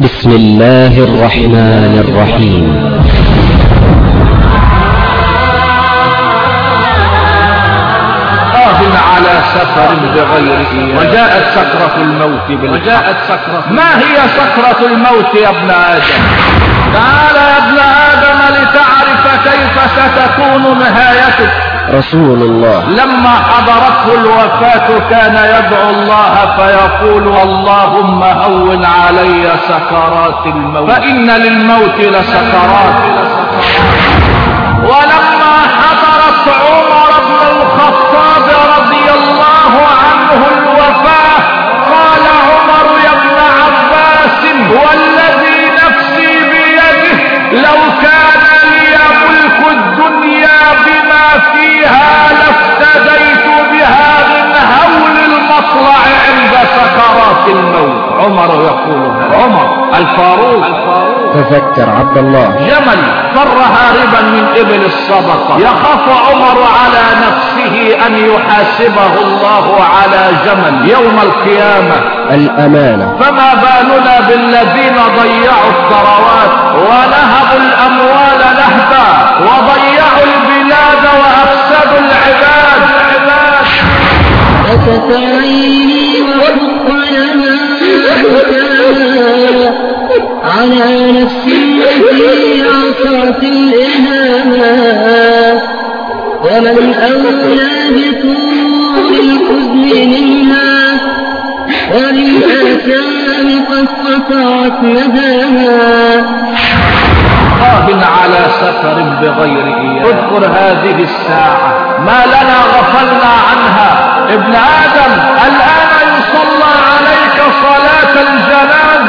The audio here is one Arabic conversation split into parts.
بسم الله الرحمن الرحيم. قادم على سفر بغير وجاءت سكرة الموت بالحق. وجاءت سكرة ما هي سكرة الموت يا ابن آدم؟ تعال يا ابن آدم لتعرف كيف ستكون نهايتك رسول الله. لما حضرته الوفاة كان يدعو الله فيقول اللهم هون علي سكرات الموت. فإن للموت لسكرات. ولما عمر الفاروق. تذكر عبد الله. جمل فر هاربا من إبل الصدقة يخاف عمر على نفسه أن يحاسبه الله على جمل يوم القيامة. الأمانة. فما بالنا بالذين ضيعوا الثروات ونهبوا الأموال نهبا وضيعوا البلاد وأفسدوا العباد. عباد سكت عيني وحق لها على نفسي في عصرة الإهانة ومن أولى بطول الحزن منها وللآثام قد قطعت مداها. قاه على سفر بغير إياه اذكر هذه الساعة ما لنا غفلنا عنها. ابن آدم الآن صلاة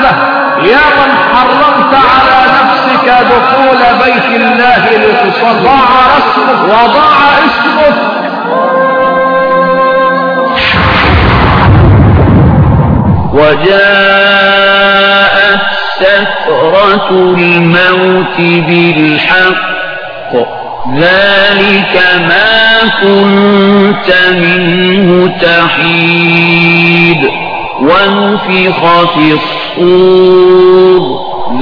الجنازة يا من حرمت على نفسك دخول بيت الله لتصلى ضاع رسمك وضاع اسمك وجاءت سكرة الموت بالحق. ذلك ما كنت منه تحيد. ونفخ في الصور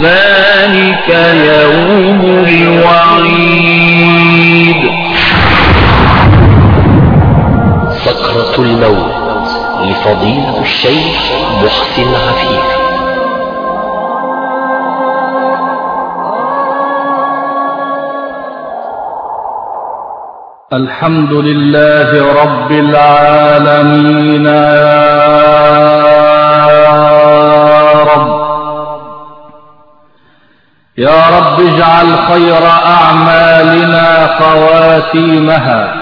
ذلك يوم الوعيد. سكرة الموت لفضيلة الشيخ محسن عفيف الحمد لله رب العالمين. اجعل خير أعمالنا خواتيمها.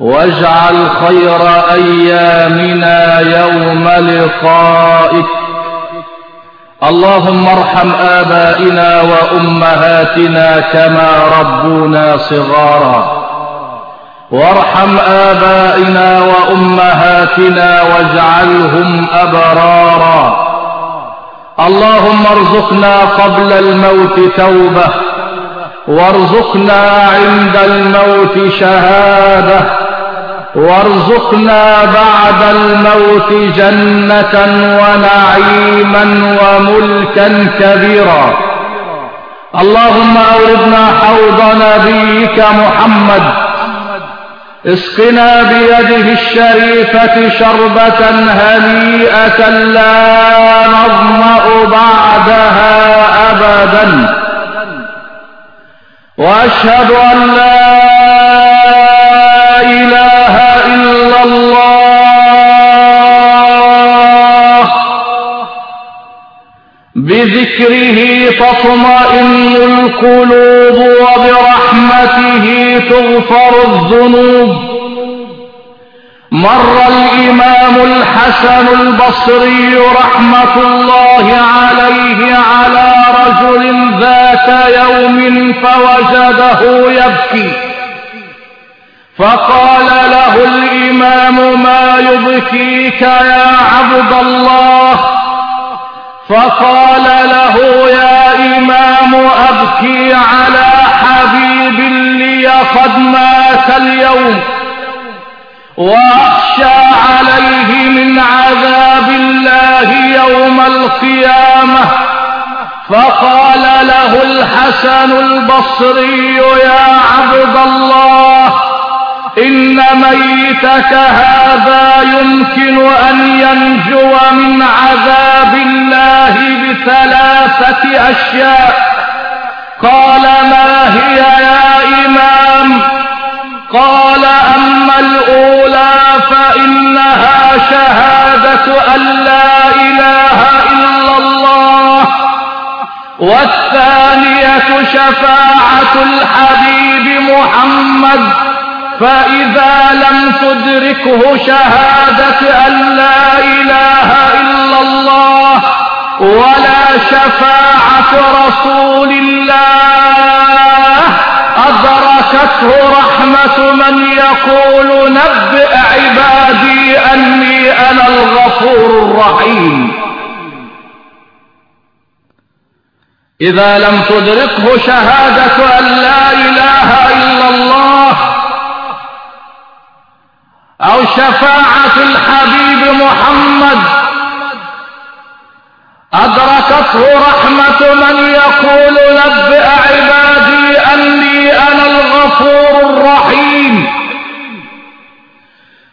واجعل خير أيامنا يوم لقائك. اللهم ارحم آبائنا وأمهاتنا كما ربونا صغارا. وارحم آبائنا وأمهاتنا واجعلهم أبرارا. اللهم ارزقنا قبل الموت توبة وارزقنا عند الموت شهادة وارزقنا بعد الموت جنة ونعيما وملكا كبيرا. اللهم أوردنا حوض نبيك محمد اسقنا بيده الشريفة شربة هنيئة لا نظمأ بعدها أبدا وأشهد أن لا إله إلا الله. بذكره تطمئن القلوب وبرحمته تغفر الذنوب. الحسن البصري رحمة الله عليه على رجل ذات يوم فوجده يبكي. فقال له الإمام ما يبكيك يا عبد الله؟ فقال له يا إمام أبكي على حبيب لي قد مات اليوم. وأخشى عذاب الله يوم القيامة. فقال له الحسن البصري يا عبد الله إن ميتك هذا يمكن أن ينجو من عذاب الله بثلاثة أشياء. قال ما هي يا إمام؟ قال أما الأولى فإنها شهادة أن لا إله إلا الله. والثانية شفاعة الحبيب محمد. فإذا لم تدركه شهادة أن لا إله إلا الله ولا شفاعة رسول الله أدركته رحمة من يقول نبئ عبادي أني أنا الغفور الرحيم. إذا لم تدركه شهادة أن لا إله إلا الله أو شفاعة الحبيب محمد أدركته رحمة من يقول نبئ عبادي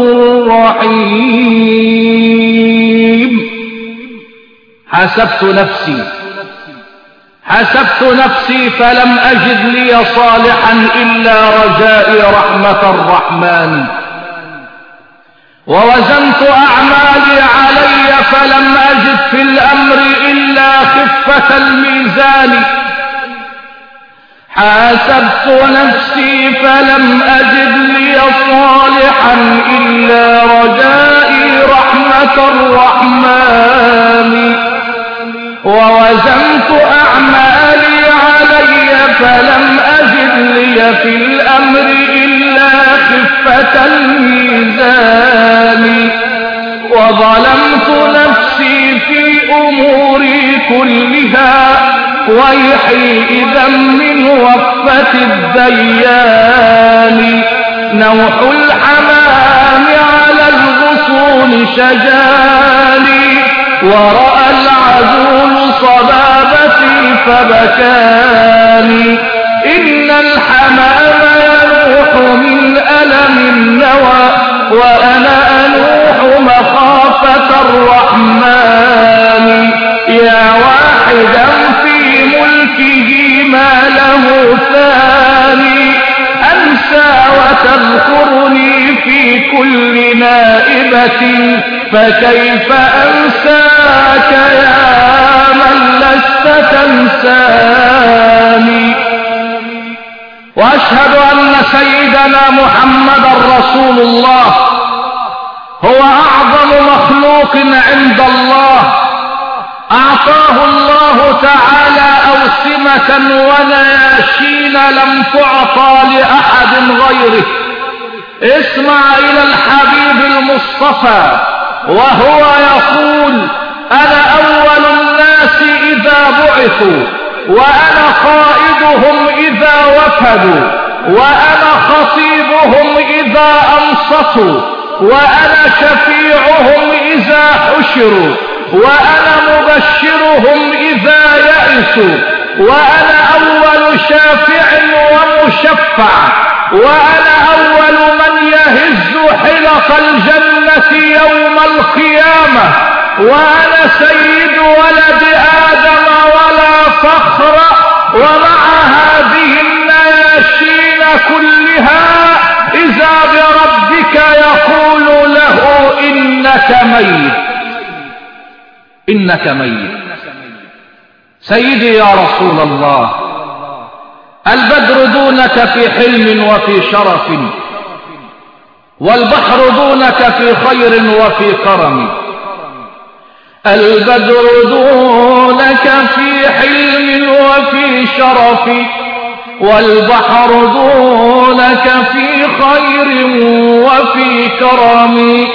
الرحيم. حسبت نفسي حسبت نفسي فلم أجد لي صالحا إلا رجائي رحمة الرحمن. ووزنت أعمالي علي فلم أجد في الأمر إلا خفة الميزان. حاسبت نفسي فلم أجد لي صالحا إلا رجائي رحمة الرحمن. ووزنت أعمالي علي فلم أجد لي في الأمر إلا خفة الميزان. وظلمت نفسي في أموري كلها ويحي إذا من وفة الديان. نوح الحمام على الغصون شجاني ورأى العذول صبابتي فبكاني إن الحمام ينوح من ألم النوى وأنا أنوح مخافة الرحمن. يا ملكه ما له ثاني أنسى وتذكرني في كل نائبة فكيف أنساك يا من لست تنساني؟ وأشهد أن سيدنا محمد رسول الله هو أعظم مخلوق عند الله. أعطاه الله تعالى أوسمة ونياشين لم تعطى لأحد غيره. اسمع إلى الحبيب المصطفى وهو يقول أنا أول الناس إذا بعثوا وأنا قائدهم إذا وفدوا وأنا خطيبهم إذا أنصتوا. وأنا شفيعهم إذا حشروا وأنا مبشرهم إذا يئسوا وأنا أول شافع ومشفع وأنا أول من يهز حلق الجنة يوم القيامة وأنا سيد ولد آدم ولا فخر ومع هذه النياشين كلها إذا بربك يقول إنك ميت. إنك ميت. سيدي يا رسول الله البدر دونك في حسن وفي شرف والبحر دونك في خير وفي كرم. البدر دونك في حسن وفي شرف والبحر دونك في خير وفي كرم.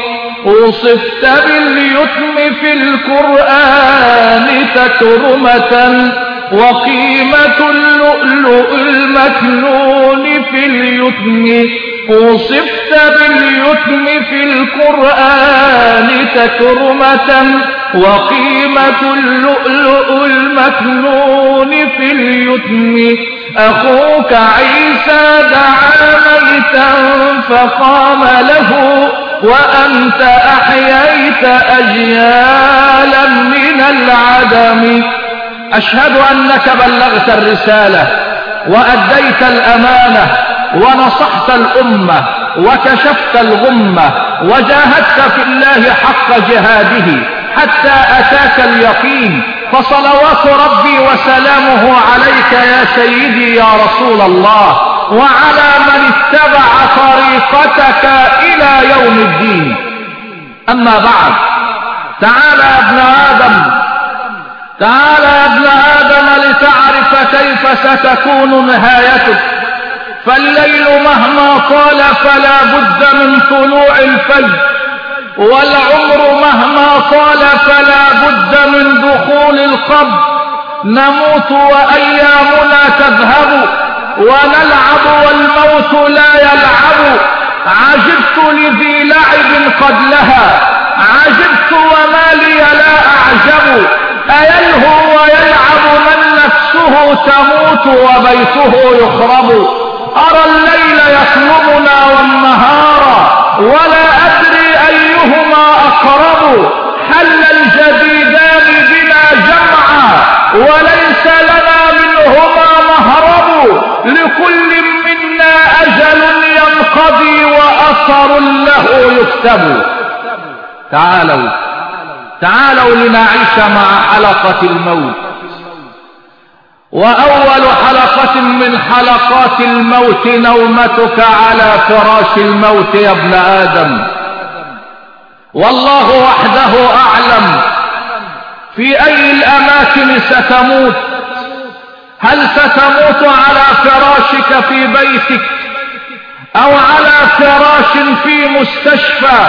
وصفت باليتم في القرآن تكرمة وقيمة اللؤلؤ المكنون في اليتم وصفت باليتم في القرآن تكرمة وقيمة اللؤلؤ المكنون في اليتم أخوك عيسى دعا ميتا فقام له وأنت أحييت أجيالا من العدم. أشهد أنك بلغت الرسالة وأديت الأمانة ونصحت الأمة وكشفت الغمة وجاهدت في الله حق جهاده حتى أتاك اليقين. فصلوات ربي وسلامه عليك يا سيدي يا رسول الله. وعلى من اتبع طريقتك إلى يوم الدين. أما بعد تعال يا ابن آدم تعال يا ابن آدم لتعرف كيف ستكون نهايتك فالليل مهما طال فلا بد من طلوع الفجر والعمر مهما طال فلا بد من دخول القبر. نموت وأيامنا تذهب. ونلعب والموت لا يلعب. عجبت لذي لعب قد لها عجبت وما لي لا أعجب. أيلهو ويلعب من نفسه تموت وبيته يخرب. أرى الليل يطلبنا والنهار ولا أدري أيهما أقرب. حل الجديدان بنا جمعا؟ وليس لنا منهما مهرب لكل منا أجل ينقضي وأثر له يكتب. تعالوا تعالوا لنعيش مع حلقة الموت. وأول حلقة من حلقات الموت نومتك على فراش الموت يا ابن آدم. والله وحده أعلم في أي الأماكن ستموت. هل ستموت على فراشك في بيتك أو على فراش في مستشفى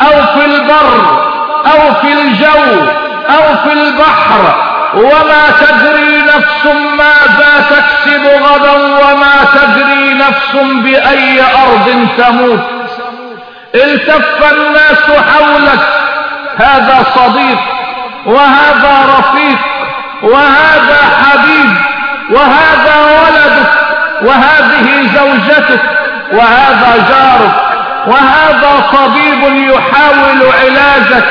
أو في البر أو في الجو أو في البحر وما تدري نفس ماذا تكسب غدا وما تدري نفس بأي أرض تموت التف الناس حولك هذا صديق وهذا رفيق وهذا حبيب وهذا ولدك وهذه زوجتك وهذا جارك وهذا طبيب يحاول علاجك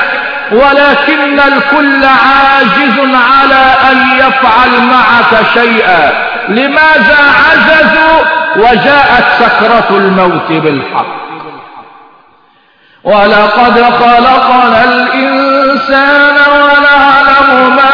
ولكن الكل عاجز على أن يفعل معك شيئا. لماذا عجزوا؟ وجاءت سكرة الموت بالحق. ولقد خلقنا الإنسان ونعلم ما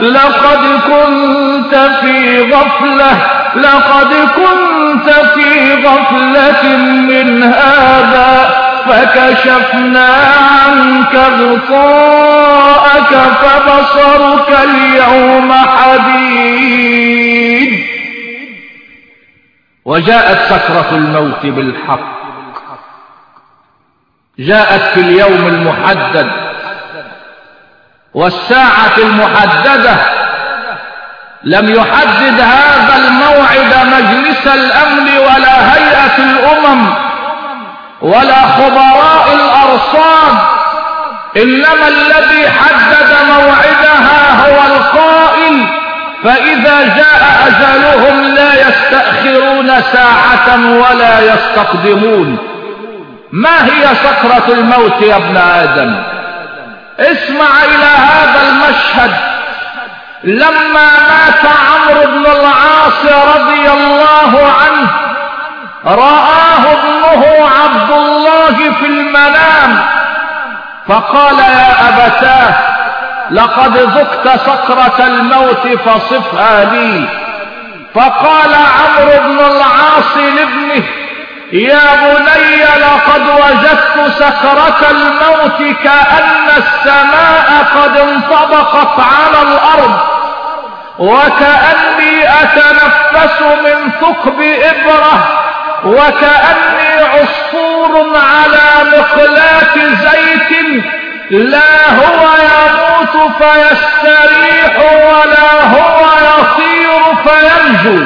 لقد كنت في غفلة لقد كنت في غفلة من هذا فكشفنا عنك غطاءك فبصرك اليوم حديد. وجاءت سكرة الموت بالحق جاءت في اليوم المحدد. والساعة المحددة. لم يحدد هذا الموعد مجلس الأمن ولا هيئة الأمم ولا خبراء الأرصاد إنما الذي حدد موعدها هو القائل. فإذا جاء أجلهم لا يستأخرون ساعة ولا يستقدمون. ما هي سكرة الموت يا ابن آدم؟ اسمع إلى هذا المشهد. لما مات عمرو بن العاص رضي الله عنه رآه ابنه عبد الله في المنام فقال يا أبتاه لقد ذقت سكرة الموت فصفها لي. فقال عمرو بن العاص لابنه يا بني لقد وجدت سكرة الموت كأن السماء قد انطبقت على الأرض وكأني أتنفس من ثقب إبرة وكأني عصفور على مقلاة زيت لا هو يموت فيستريح ولا هو يطير فينجو.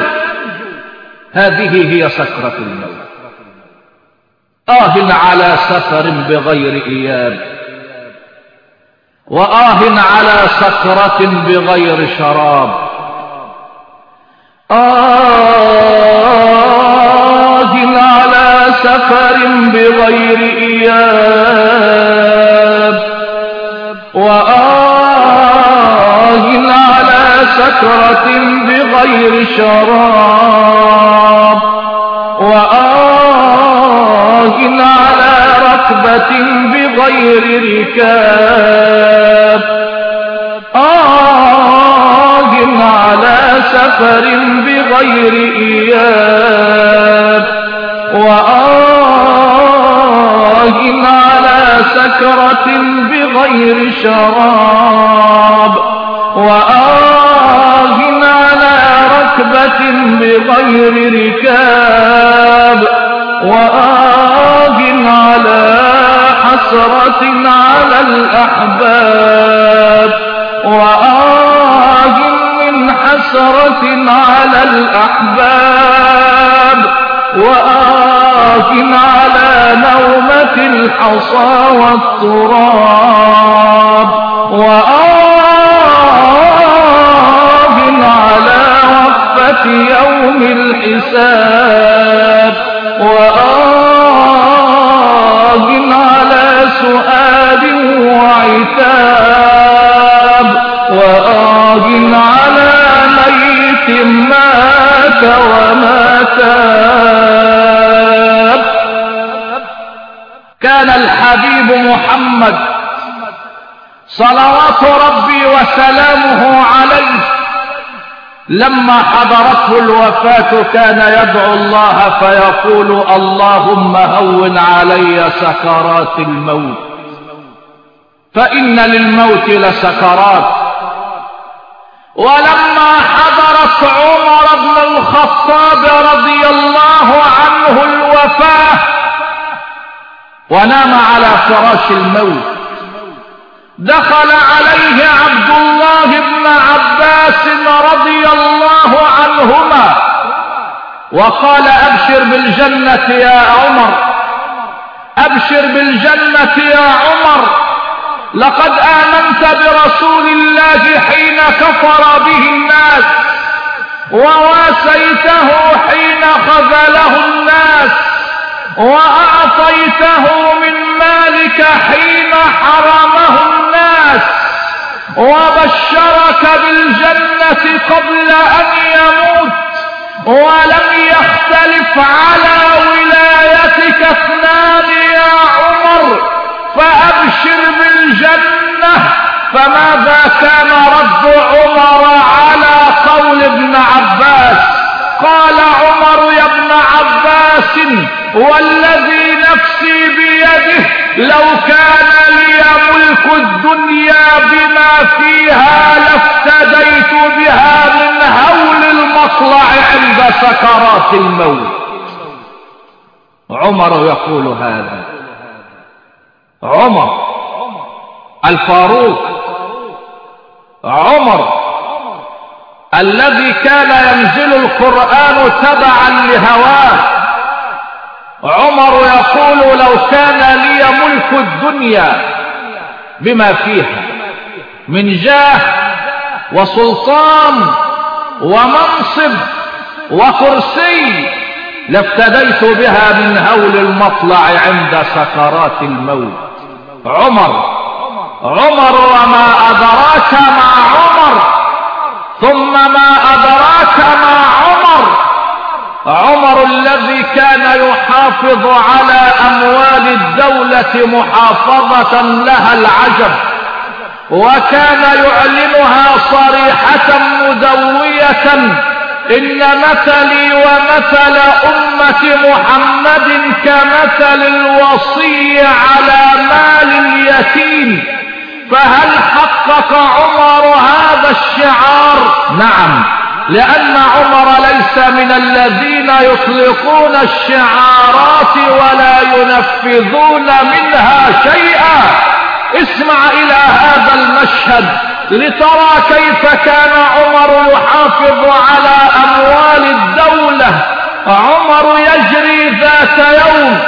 هذه هي سكرة الموت. آه على سفر بغير إياب. وآه على سكرة بغير شراب. آه على سفر بغير إياب. وآه على سكرة بغير شراب. بغير ركاب آه على سفر بغير إياب. وآه على سكرة بغير شراب. وآه على ركبة بغير ركاب. وآه على حسرة على الأحباب وآه من حسرة على الأحباب وآه على نومة الحصى والتراب وآه على وقفة يوم الحساب وآه وعتاب وآه على ميت مات وما تاب كان الحبيب محمد صلوات ربي وسلامه عليه. لما حضرته الوفاة كان يدعو الله فيقول اللهم هون علي سكرات الموت. فإن للموت لسكرات. ولما حضرت عمر بن الخطاب رضي الله عنه الوفاة ونام على فراش الموت. دخل عليه عبد الله بن عباس رضي الله عنهما وقال أبشر بالجنة يا عمر أبشر بالجنة يا عمر. لقد آمنت برسول الله حين كفر به الناس وواسيته حين خذله الناس وأعطيته من مالك حين حرمه الناس وبشرك بالجنة قبل أن يموت ولم يختلف على ولايتك اثنان يا عمر فأبشر فماذا كان رد عمر على قول ابن عباس؟ قال عمر يا ابن عباس والذي نفسي بيده لو كان لي ملك الدنيا بما فيها لافتديت بها من هول المطلع عند سكرات الموت. عمر يقول هذا. عمر الفاروق عمر الذي كان ينزل القرآن تبعا لهواه. عمر يقول لو كان لي ملك الدنيا بما فيها من جاه وسلطان ومنصب وكرسي لافتديت بها من هول المطلع عند سكرات الموت. عمر عمر وما أدراك ما عمر ثم ما أدراك ما عمر. عمر الذي كان يحافظ على أموال الدولة محافظة لها العجب وكان يعلنها صريحة مدوية إن مثلي ومثل أمة محمد كمثل الوصي على مال اليتيم. فهل حقق عمر هذا الشعار؟ نعم. لأن عمر ليس من الذين يطلقون الشعارات ولا ينفذون منها شيئا. اسمع إلى هذا المشهد لترى كيف كان عمر يحافظ على أموال الدولة. عمر يجري ذات يوم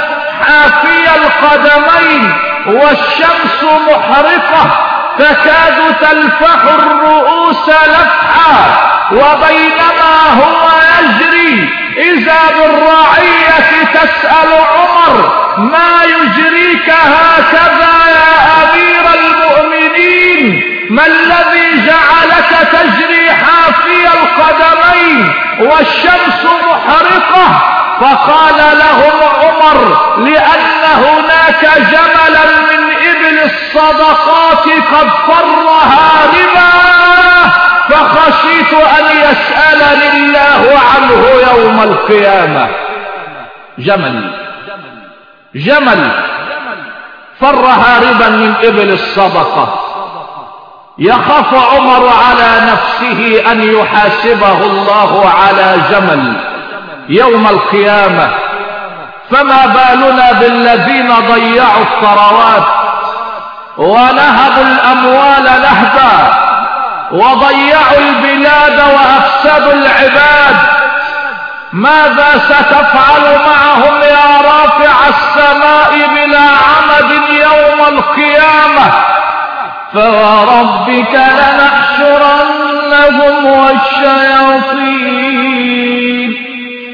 حافي القدمين والشمس محرقة تكاد تلفح الرؤوس لفحا وبينما هو يجري إذا بالرعية تسأل عمر ما يجريك هكذا يا أمير المؤمنين؟ ما الذي جعلك تجري حافي القدمين والشمس محرقة فقال لهم عمر لأن هناك جملا من إبل الصدقات قد فر هاربا فخشيت أن يسألني الله عنه يوم القيامة. جمل جمل فر هاربا من إبل الصدقة. يخاف عمر على نفسه أن يحاسبه الله على جمل. يوم القيامة. فما بالنا بالذين ضيعوا الثروات ونهبوا الأموال نهبا وضيعوا البلاد وأفسدوا العباد. ماذا ستفعل معهم يا رافع السماء بلا عمد يوم القيامة؟ فوربك لنحشرنهم والشياطين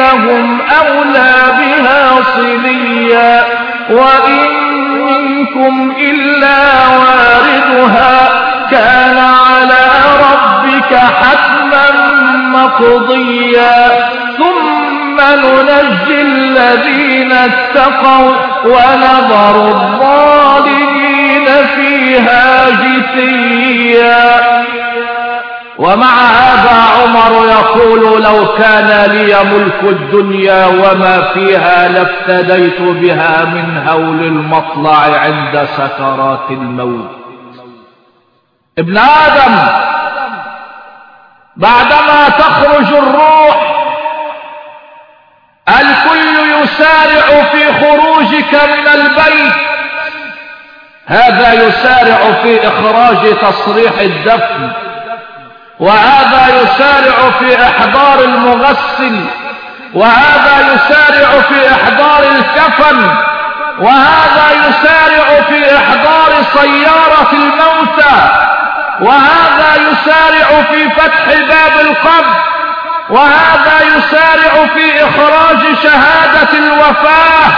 هم أولى بها صليا وإن منكم إلا واردها كان على ربك حتما مقضيا ثم ننجي الذين اتقوا ونذر الظالمين فيها جثيا ومع هذا عمر يقول لو كان لي ملك الدنيا وما فيها لافتديت بها من هول المطلع عند سكرات الموت. ابن آدم بعدما تخرج الروح الكل يسارع في خروجك من البيت. هذا يسارع في إخراج تصريح الدفن. وهذا يسارع في إحضار المغسل وهذا يسارع في إحضار الكفن وهذا يسارع في إحضار سيارة الموتى وهذا يسارع في فتح باب القبر وهذا يسارع في إخراج شهادة الوفاة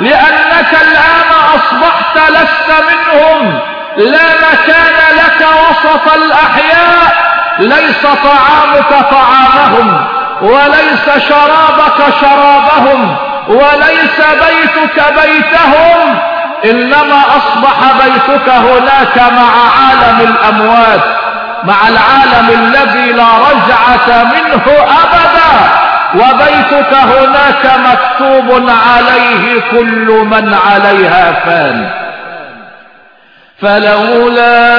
لأنك الآن أصبحت لست منهم لا مكان لك وسط الأحياء ليس طعامك طعامهم وليس شرابك شرابهم وليس بيتك بيتهم إنما أصبح بيتك هناك مع عالم الأموات مع العالم الذي لا رجعة منه أبدا وبيتك هناك مكتوب عليه كل من عليها فان. فلولا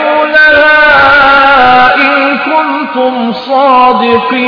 إن كنتم صادقين.